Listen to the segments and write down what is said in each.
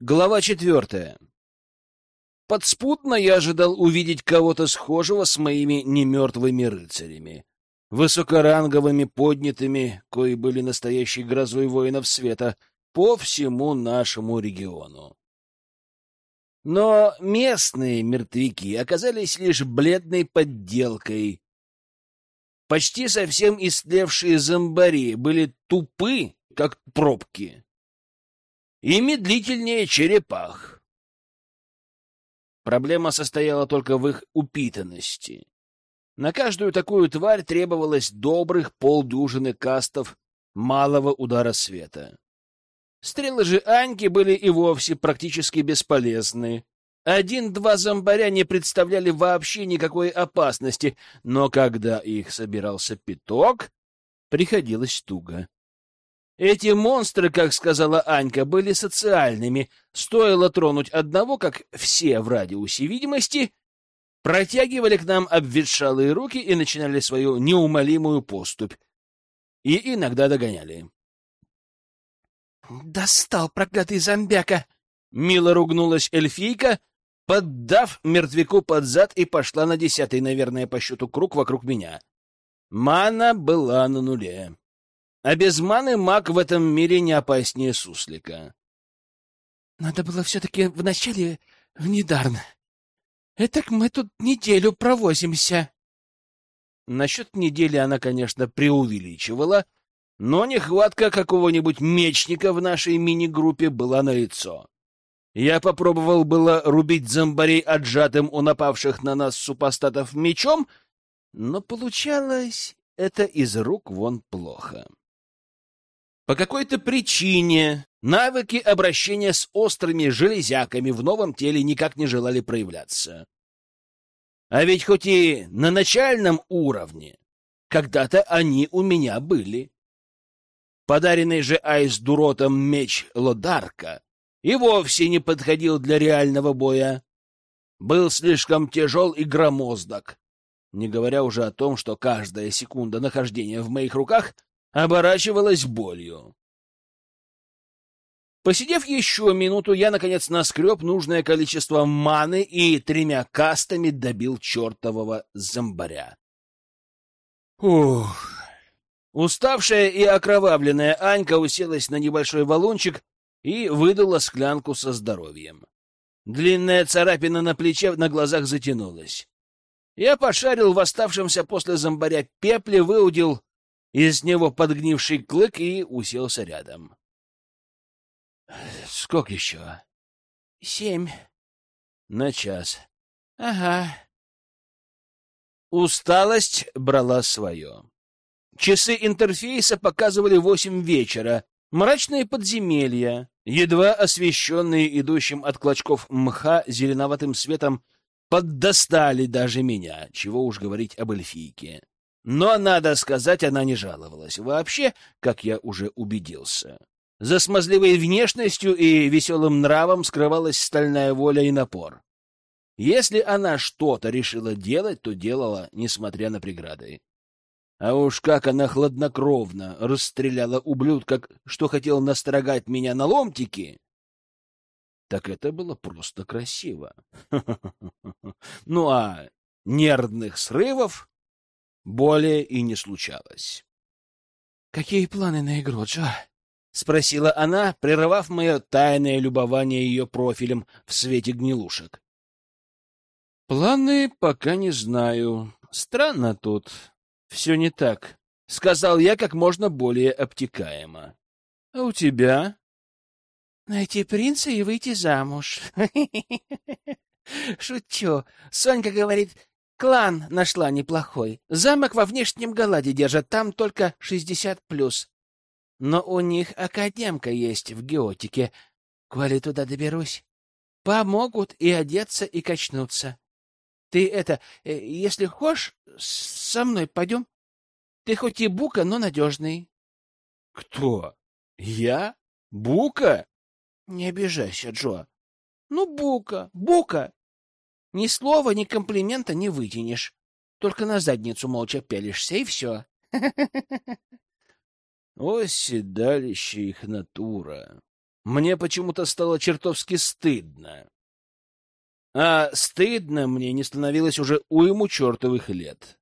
Глава четвертая. Подспутно я ожидал увидеть кого-то схожего с моими немертвыми рыцарями, высокоранговыми поднятыми, кои были настоящей грозой воинов света, по всему нашему региону. Но местные мертвяки оказались лишь бледной подделкой. Почти совсем истлевшие зомбари были тупы, как пробки и медлительнее черепах. Проблема состояла только в их упитанности. На каждую такую тварь требовалось добрых полдюжины кастов малого удара света. Стрелы же Аньки были и вовсе практически бесполезны. Один-два зомбаря не представляли вообще никакой опасности, но когда их собирался пяток, приходилось туго. Эти монстры, как сказала Анька, были социальными. Стоило тронуть одного, как все в радиусе видимости протягивали к нам обветшалые руки и начинали свою неумолимую поступь. И иногда догоняли. «Достал, проклятый зомбяка!» Мило ругнулась эльфийка, поддав мертвяку под зад и пошла на десятый, наверное, по счету круг вокруг меня. Мана была на нуле. А без маны маг в этом мире не опаснее суслика. Надо было все-таки вначале в Недарн. Этак мы тут неделю провозимся. Насчет недели она, конечно, преувеличивала, но нехватка какого-нибудь мечника в нашей мини-группе была налицо. Я попробовал было рубить зомбарей отжатым у напавших на нас супостатов мечом, но получалось это из рук вон плохо. По какой-то причине навыки обращения с острыми железяками в новом теле никак не желали проявляться. А ведь хоть и на начальном уровне, когда-то они у меня были. Подаренный же Айс-Дуротом меч Лодарка и вовсе не подходил для реального боя. Был слишком тяжел и громоздок, не говоря уже о том, что каждая секунда нахождения в моих руках — оборачивалась болью. Посидев еще минуту, я, наконец, наскреб нужное количество маны и тремя кастами добил чертового зомбаря. Ух! Уставшая и окровавленная Анька уселась на небольшой валунчик и выдала склянку со здоровьем. Длинная царапина на плече на глазах затянулась. Я пошарил в оставшемся после зомбаря пепле, выудил из него подгнивший клык и уселся рядом. — Сколько еще? — Семь. — На час. — Ага. Усталость брала свое. Часы интерфейса показывали восемь вечера. Мрачные подземелья, едва освещенные идущим от клочков мха зеленоватым светом, поддостали даже меня, чего уж говорить об эльфийке. Но, надо сказать, она не жаловалась. Вообще, как я уже убедился. За смазливой внешностью и веселым нравом скрывалась стальная воля и напор. Если она что-то решила делать, то делала, несмотря на преграды. А уж как она хладнокровно расстреляла ублюдка, что хотел настрогать меня на ломтики, так это было просто красиво. Ну а нервных срывов более и не случалось. — Какие планы на игру, Джо? — спросила она, прерывав мое тайное любование ее профилем в свете гнилушек. — Планы пока не знаю. Странно тут. Все не так, — сказал я как можно более обтекаемо. — А у тебя? — Найти принца и выйти замуж. Шучу. Сонька говорит, Клан нашла неплохой. Замок во внешнем Галаде держат, там только шестьдесят плюс. Но у них академка есть в геотике. Коли туда доберусь, помогут и одеться, и качнуться. Ты это, э, если хочешь, со мной пойдем? Ты хоть и бука, но надежный. — Кто? Я? Бука? — Не обижайся, Джо. — Ну, бука, бука. Ни слова, ни комплимента не вытянешь. Только на задницу молча пялишься, и все. О, седалище их натура! мне почему-то стало чертовски стыдно. А стыдно мне не становилось уже уйму чертовых лет.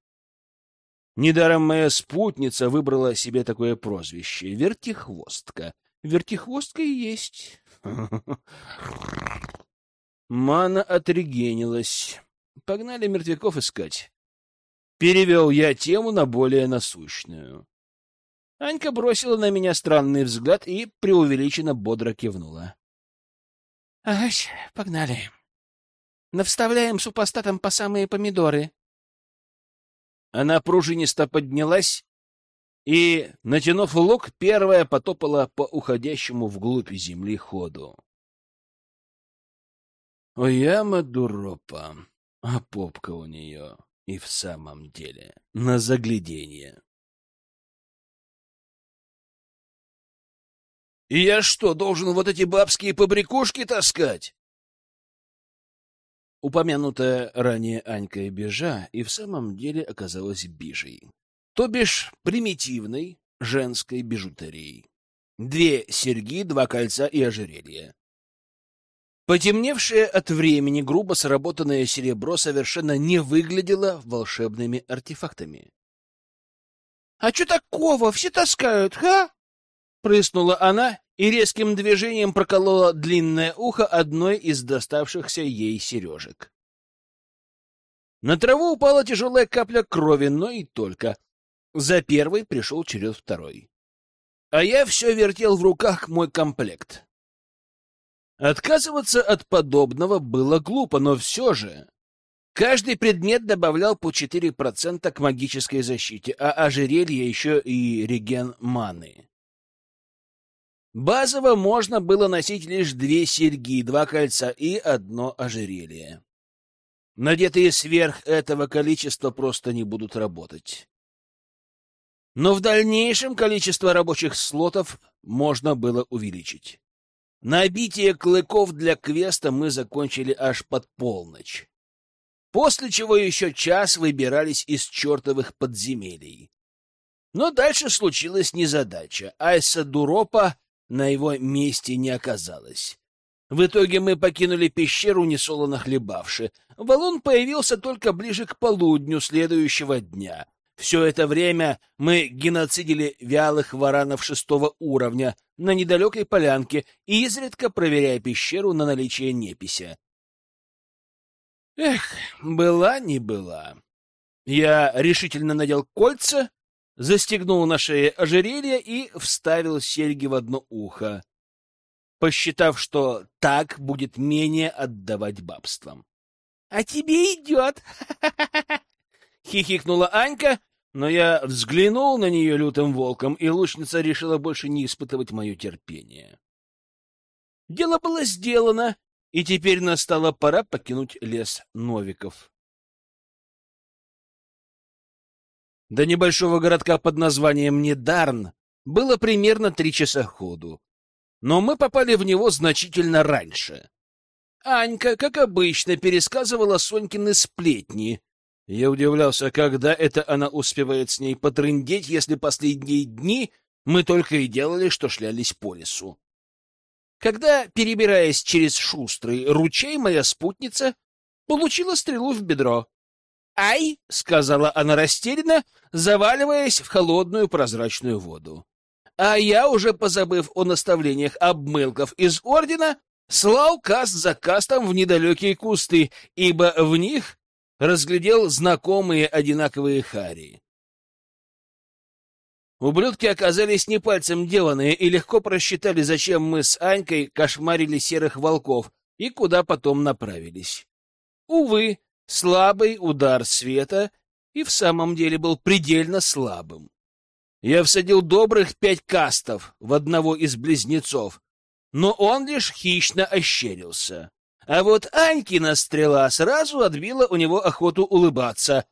Недаром моя спутница выбрала себе такое прозвище — вертихвостка. Вертихвостка и есть. Мана отрегенилась. Погнали мертвяков искать. Перевел я тему на более насущную. Анька бросила на меня странный взгляд и преувеличенно бодро кивнула. — Ась, погнали. Навставляем супостатам по самые помидоры. Она пружинисто поднялась и, натянув лук, первая потопала по уходящему вглубь земли ходу. Ояма дуропа, а попка у нее и в самом деле на загляденье. И я что, должен вот эти бабские побрякушки таскать? Упомянутая ранее Анька и Бежа и в самом деле оказалась бижей, то бишь примитивной женской бижутерией. Две серьги, два кольца и ожерелье. Потемневшее от времени грубо сработанное серебро совершенно не выглядело волшебными артефактами. — А что такого? Все таскают, ха? — прыснула она и резким движением проколола длинное ухо одной из доставшихся ей сережек. На траву упала тяжелая капля крови, но и только. За первой пришел черед второй. А я все вертел в руках мой комплект. Отказываться от подобного было глупо, но все же... Каждый предмет добавлял по 4% к магической защите, а ожерелье еще и реген маны. Базово можно было носить лишь две серьги, два кольца и одно ожерелье. Надетые сверх этого количества просто не будут работать. Но в дальнейшем количество рабочих слотов можно было увеличить. Набитие клыков для квеста мы закончили аж под полночь. После чего еще час выбирались из чертовых подземелий. Но дальше случилась незадача. Айса Дуропа на его месте не оказалось. В итоге мы покинули пещеру, несолоно хлебавши. Валун появился только ближе к полудню следующего дня. Все это время мы геноцидили вялых варанов шестого уровня на недалекой полянке, изредка проверяя пещеру на наличие непися. Эх, была не была. Я решительно надел кольца, застегнул на шее ожерелье и вставил серьги в одно ухо, посчитав, что так будет менее отдавать бабствам. — А тебе идет! — хихикнула Анька, но я взглянул на нее лютым волком, и лучница решила больше не испытывать мое терпение. Дело было сделано, и теперь настала пора покинуть лес Новиков. До небольшого городка под названием Недарн было примерно три часа ходу. Но мы попали в него значительно раньше. Анька, как обычно, пересказывала Сонькины сплетни. Я удивлялся, когда это она успевает с ней потрындеть, если последние дни мы только и делали, что шлялись по лесу. Когда, перебираясь через шустрый ручей, моя спутница получила стрелу в бедро. «Ай!» — сказала она растерянно, заваливаясь в холодную прозрачную воду. А я, уже позабыв о наставлениях обмылков из Ордена, слал каст за кастом в недалекие кусты, ибо в них разглядел знакомые одинаковые хари. Ублюдки оказались не пальцем деланные и легко просчитали, зачем мы с Анькой кошмарили серых волков и куда потом направились. Увы, Слабый удар света и в самом деле был предельно слабым. Я всадил добрых пять кастов в одного из близнецов, но он лишь хищно ощерился. А вот Анькина стрела сразу отбила у него охоту улыбаться.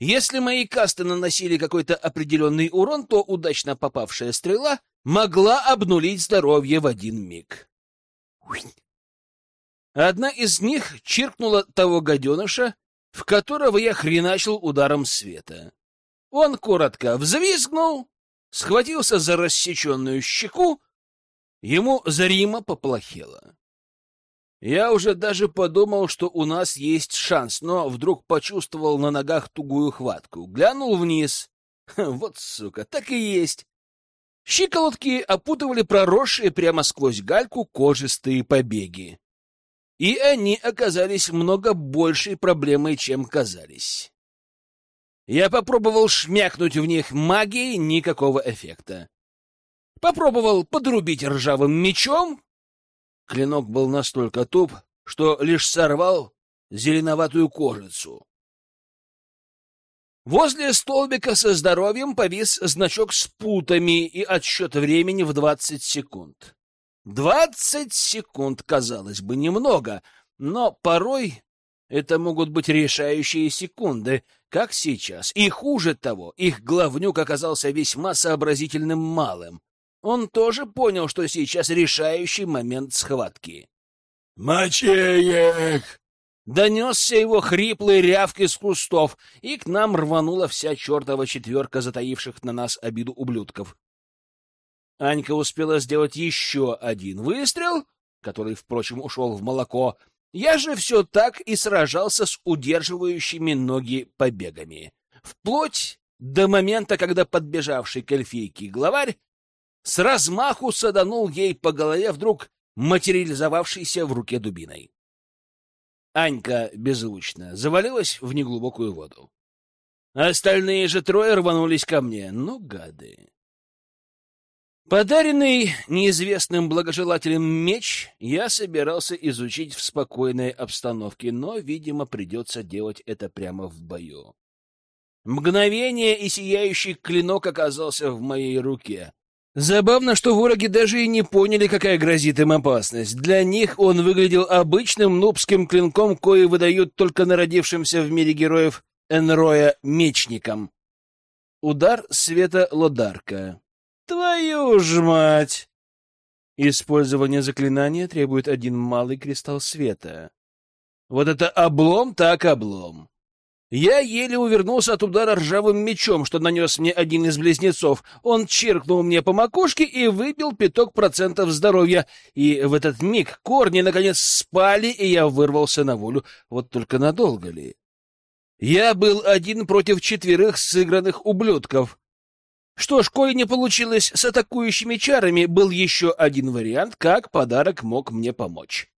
Если мои касты наносили какой-то определенный урон, то удачно попавшая стрела могла обнулить здоровье в один миг. Одна из них чиркнула того гаденыша, в которого я хреначил ударом света. Он коротко взвизгнул, схватился за рассеченную щеку Ему зримо поплохело. Я уже даже подумал, что у нас есть шанс, но вдруг почувствовал на ногах тугую хватку. Глянул вниз. Вот сука, так и есть. Щиколотки опутывали проросшие прямо сквозь гальку кожистые побеги. И они оказались много большей проблемой, чем казались. Я попробовал шмякнуть в них магией, никакого эффекта. Попробовал подрубить ржавым мечом. Клинок был настолько туп, что лишь сорвал зеленоватую кожицу. Возле столбика со здоровьем повис значок с путами и отсчет времени в двадцать секунд. Двадцать секунд, казалось бы, немного, но порой это могут быть решающие секунды, как сейчас. И хуже того, их главнюк оказался весьма сообразительным малым. Он тоже понял, что сейчас решающий момент схватки. «Мочи их!» Донесся его хриплый рявк из кустов, и к нам рванула вся чертова четверка затаивших на нас обиду ублюдков. Анька успела сделать еще один выстрел, который, впрочем, ушел в молоко. Я же все так и сражался с удерживающими ноги побегами. Вплоть до момента, когда подбежавший к эльфийке главарь с размаху саданул ей по голове вдруг материализовавшейся в руке дубиной. Анька беззвучно завалилась в неглубокую воду. Остальные же трое рванулись ко мне. Ну, гады. Подаренный неизвестным благожелателем меч я собирался изучить в спокойной обстановке, но, видимо, придется делать это прямо в бою. Мгновение, и сияющий клинок оказался в моей руке. Забавно, что вороги даже и не поняли, какая грозит им опасность. Для них он выглядел обычным нубским клинком, кое выдают только народившимся в мире героев Энроя мечникам. Удар света Лодарка. Твою ж мать! Использование заклинания требует один малый кристалл света. Вот это облом так облом. Я еле увернулся от удара ржавым мечом, что нанес мне один из близнецов. Он чиркнул мне по макушке и выбил пяток процентов здоровья. И в этот миг корни наконец спали, и я вырвался на волю. Вот только надолго ли? Я был один против четверых сыгранных ублюдков. Что ж, коли не получилось с атакующими чарами, был еще один вариант, как подарок мог мне помочь.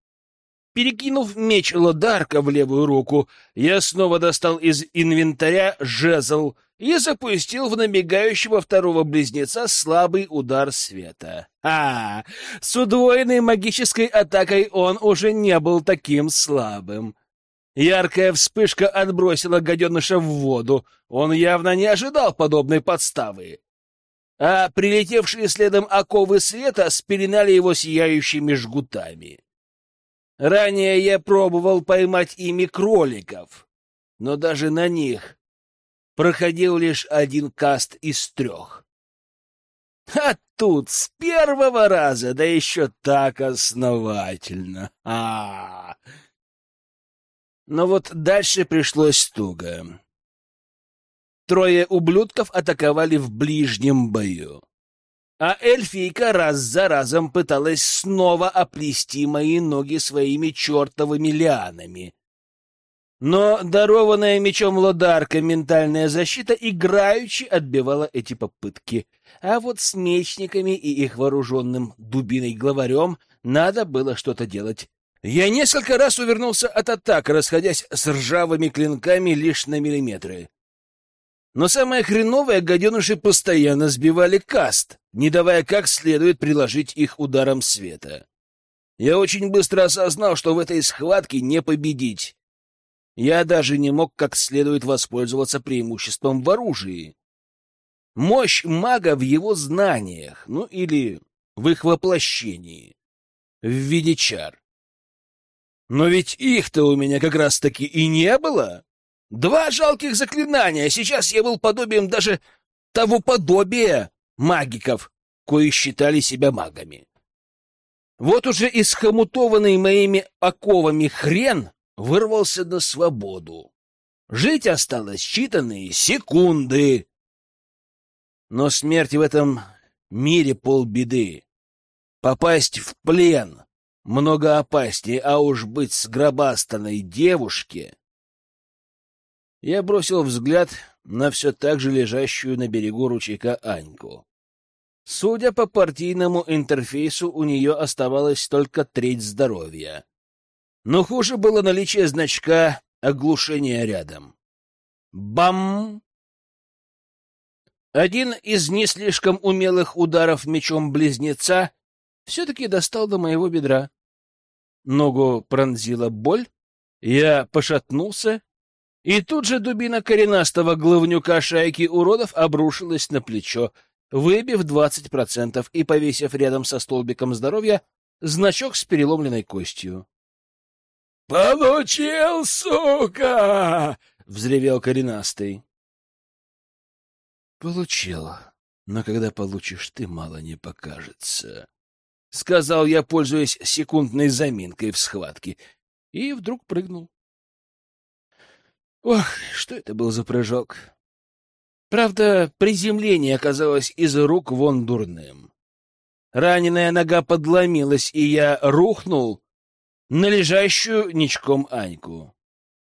Перекинув меч Лодарка в левую руку, я снова достал из инвентаря жезл и запустил в набегающего второго близнеца слабый удар света. А, с удвоенной магической атакой он уже не был таким слабым. Яркая вспышка отбросила гаденыша в воду. Он явно не ожидал подобной подставы. А прилетевшие следом оковы света спеленали его сияющими жгутами. Ранее я пробовал поймать ими кроликов, но даже на них проходил лишь один каст из трех. А тут с первого раза, да еще так основательно. А, -а, -а. Но вот дальше пришлось туго. Трое ублюдков атаковали в ближнем бою а эльфийка раз за разом пыталась снова оплести мои ноги своими чертовыми лианами. Но дарованная мечом Лодарка ментальная защита играючи отбивала эти попытки, а вот с мечниками и их вооруженным дубиной главарем надо было что-то делать. Я несколько раз увернулся от атак, расходясь с ржавыми клинками лишь на миллиметры. Но самое хреновое, гаденыши постоянно сбивали каст, не давая как следует приложить их ударом света. Я очень быстро осознал, что в этой схватке не победить. Я даже не мог как следует воспользоваться преимуществом в оружии. Мощь мага в его знаниях, ну или в их воплощении, в виде чар. Но ведь их-то у меня как раз-таки и не было. Два жалких заклинания, сейчас я был подобием даже того подобия магиков, кои считали себя магами. Вот уже исхомутованный моими оковами хрен вырвался на свободу. Жить осталось считанные секунды. Но смерть в этом мире полбеды. Попасть в плен много опаснее, а уж быть сгробастанной девушке... Я бросил взгляд на все так же лежащую на берегу ручейка Аньку. Судя по партийному интерфейсу, у нее оставалось только треть здоровья. Но хуже было наличие значка оглушения рядом. Бам! Один из не слишком умелых ударов мечом близнеца все-таки достал до моего бедра. Ногу пронзила боль, я пошатнулся, и тут же дубина коренастого главнюка шайки уродов обрушилась на плечо, выбив двадцать процентов и повесив рядом со столбиком здоровья значок с переломленной костью. «Получил, сука!» — взревел коренастый. «Получил, но когда получишь ты, мало не покажется», — сказал я, пользуясь секундной заминкой в схватке, и вдруг прыгнул. Ох, что это был за прыжок! Правда, приземление оказалось из рук вон дурным. Раненая нога подломилась, и я рухнул на лежащую ничком Аньку.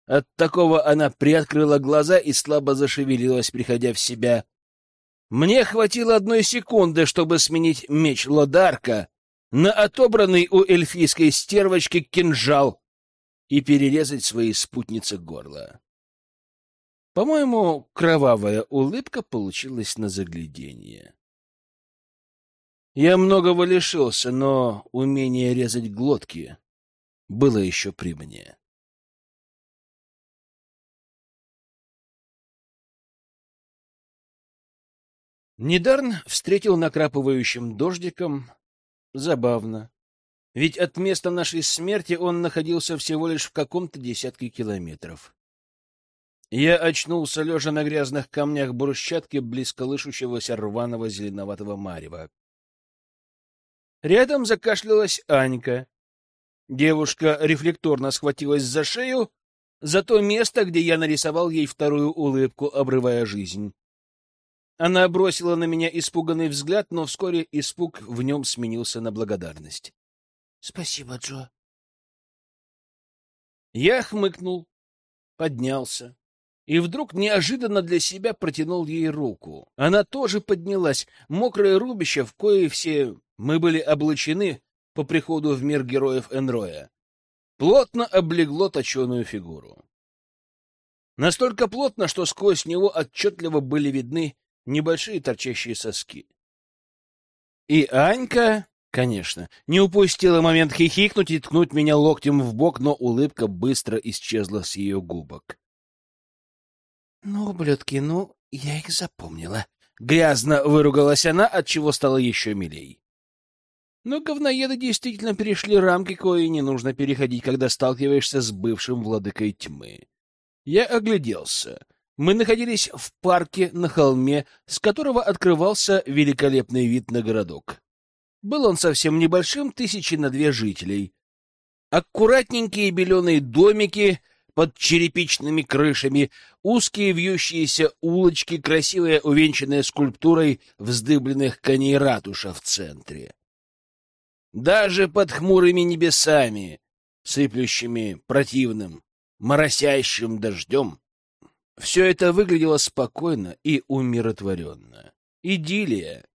От такого она приоткрыла глаза и слабо зашевелилась, приходя в себя. Мне хватило одной секунды, чтобы сменить меч Лодарка на отобранный у эльфийской стервочки кинжал и перерезать своей спутнице горло. По-моему, кровавая улыбка получилась на заглядение. Я многого лишился, но умение резать глотки было еще при мне. Недарн встретил накрапывающим дождиком. Забавно. Ведь от места нашей смерти он находился всего лишь в каком-то десятке километров. Я очнулся, лежа на грязных камнях брусчатки, близко лышущегося рваного зеленоватого марева. Рядом закашлялась Анька. Девушка рефлекторно схватилась за шею, за то место, где я нарисовал ей вторую улыбку, обрывая жизнь. Она бросила на меня испуганный взгляд, но вскоре испуг в нем сменился на благодарность. — Спасибо, Джо. Я хмыкнул, поднялся и вдруг неожиданно для себя протянул ей руку. Она тоже поднялась. Мокрое рубище, в кое все мы были облачены по приходу в мир героев Энроя, плотно облегло точеную фигуру. Настолько плотно, что сквозь него отчетливо были видны небольшие торчащие соски. И Анька, конечно, не упустила момент хихикнуть и ткнуть меня локтем в бок, но улыбка быстро исчезла с ее губок. — Ну, ублюдки, ну, я их запомнила. Грязно выругалась она, от чего стало еще милей. Но говноеды действительно перешли рамки, кои не нужно переходить, когда сталкиваешься с бывшим владыкой тьмы. Я огляделся. Мы находились в парке на холме, с которого открывался великолепный вид на городок. Был он совсем небольшим, тысячи на две жителей. Аккуратненькие беленые домики под черепичными крышами, узкие вьющиеся улочки, красивая увенчанная скульптурой вздыбленных коней ратуша в центре. Даже под хмурыми небесами, сыплющими противным, моросящим дождем, все это выглядело спокойно и умиротворенно. Идиллия.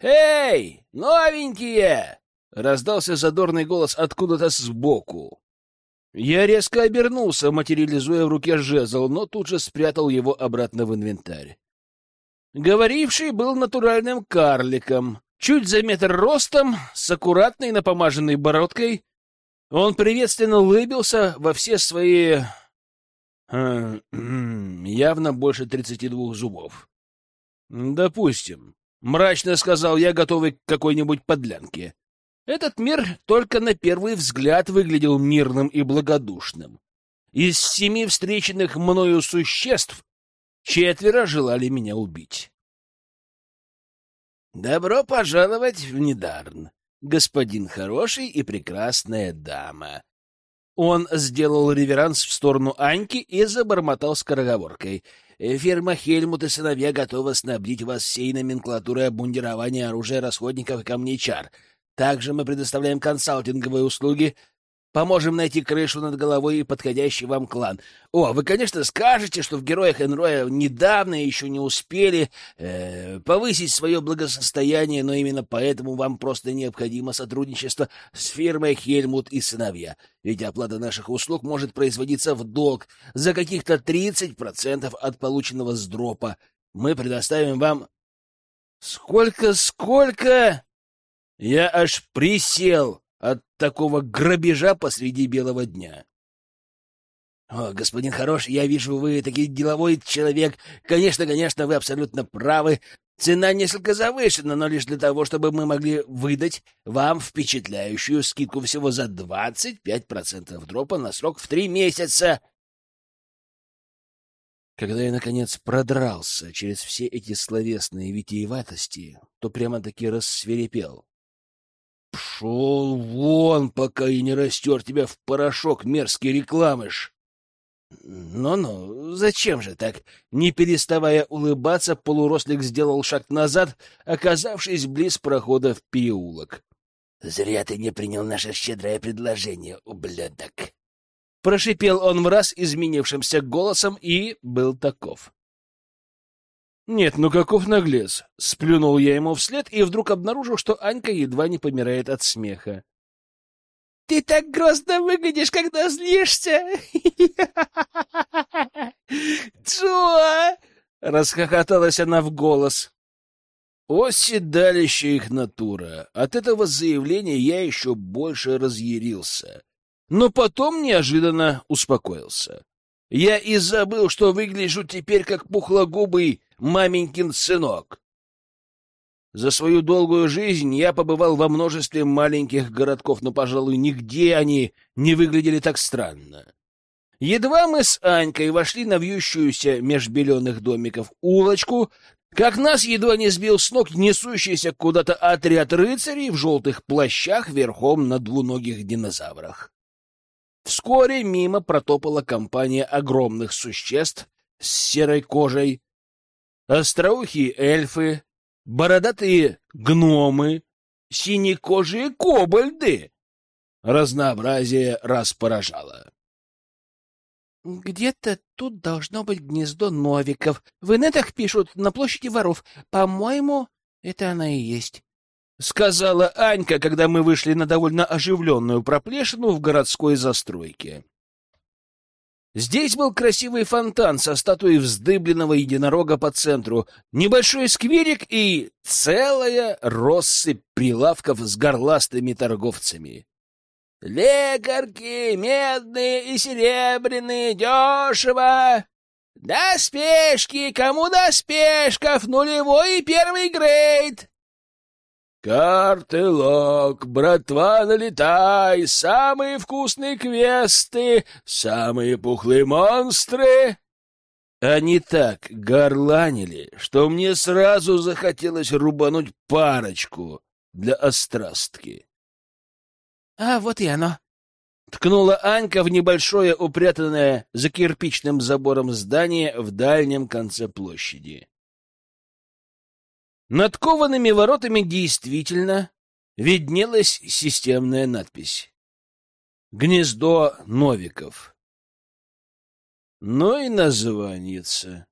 «Эй, новенькие!» — раздался задорный голос откуда-то сбоку. Я резко обернулся, материализуя в руке жезл, но тут же спрятал его обратно в инвентарь. Говоривший был натуральным карликом, чуть за метр ростом, с аккуратной напомаженной бородкой. Он приветственно улыбился во все свои а, явно больше тридцати двух зубов. Допустим. Мрачно сказал я, готовый к какой-нибудь подлянке. Этот мир только на первый взгляд выглядел мирным и благодушным. Из семи встреченных мною существ четверо желали меня убить. «Добро пожаловать в Недарн, господин хороший и прекрасная дама!» Он сделал реверанс в сторону Аньки и забормотал скороговоркой. «Фирма Хельмут и сыновья готова снабдить вас всей номенклатурой обмундирования оружия, расходников и камней чар. Также мы предоставляем консалтинговые услуги Поможем найти крышу над головой и подходящий вам клан. О, вы, конечно, скажете, что в героях Энроя недавно еще не успели э, повысить свое благосостояние, но именно поэтому вам просто необходимо сотрудничество с фирмой Хельмут и сыновья. Ведь оплата наших услуг может производиться в долг за каких-то 30% от полученного с. Мы предоставим вам... Сколько, сколько? Я аж присел от такого грабежа посреди белого дня. О, господин хороший, я вижу, вы таки деловой человек. Конечно, конечно, вы абсолютно правы. Цена несколько завышена, но лишь для того, чтобы мы могли выдать вам впечатляющую скидку всего за 25% дропа на срок в три месяца. Когда я, наконец, продрался через все эти словесные витиеватости, то прямо-таки рассверепел. Пшел вон, пока и не растер тебя в порошок, мерзкий рекламыш. Ну-ну, зачем же так? Не переставая улыбаться, полурослик сделал шаг назад, оказавшись близ прохода в переулок. Зря ты не принял наше щедрое предложение, ублюдок. Прошипел он в раз изменившимся голосом и был таков. Нет, ну каков наглец! Сплюнул я ему вслед и вдруг обнаружил, что Анька едва не помирает от смеха. Ты так грозно выглядишь, когда злишься. Джо! Расхохоталась она в голос. О, седалища их натура! От этого заявления я еще больше разъярился. Но потом неожиданно успокоился. Я и забыл, что выгляжу теперь как пухлогубый маменькин сынок. За свою долгую жизнь я побывал во множестве маленьких городков, но, пожалуй, нигде они не выглядели так странно. Едва мы с Анькой вошли на вьющуюся меж беленых домиков улочку, как нас едва не сбил с ног несущийся куда-то отряд рыцарей в желтых плащах верхом на двуногих динозаврах. Вскоре мимо протопала компания огромных существ с серой кожей, остроухие эльфы, бородатые гномы, синекожие кобальды. Разнообразие раз поражало. Где-то тут должно быть гнездо новиков. В инетах пишут на площади воров. По-моему, это она и есть. — сказала Анька, когда мы вышли на довольно оживленную проплешину в городской застройке. Здесь был красивый фонтан со статуей вздыбленного единорога по центру, небольшой скверик и целая россыпь прилавков с горластыми торговцами. «Лекарки медные и серебряные, дешево!» «Доспешки! Кому доспешков? Нулевой и первый грейд!» «Картелок, братва, налетай! Самые вкусные квесты, самые пухлые монстры!» Они так горланили, что мне сразу захотелось рубануть парочку для острастки. «А, вот и оно!» Ткнула Анька в небольшое упрятанное за кирпичным забором здание в дальнем конце площади. Над коваными воротами действительно виднелась системная надпись. Гнездо Новиков. Ну и названица.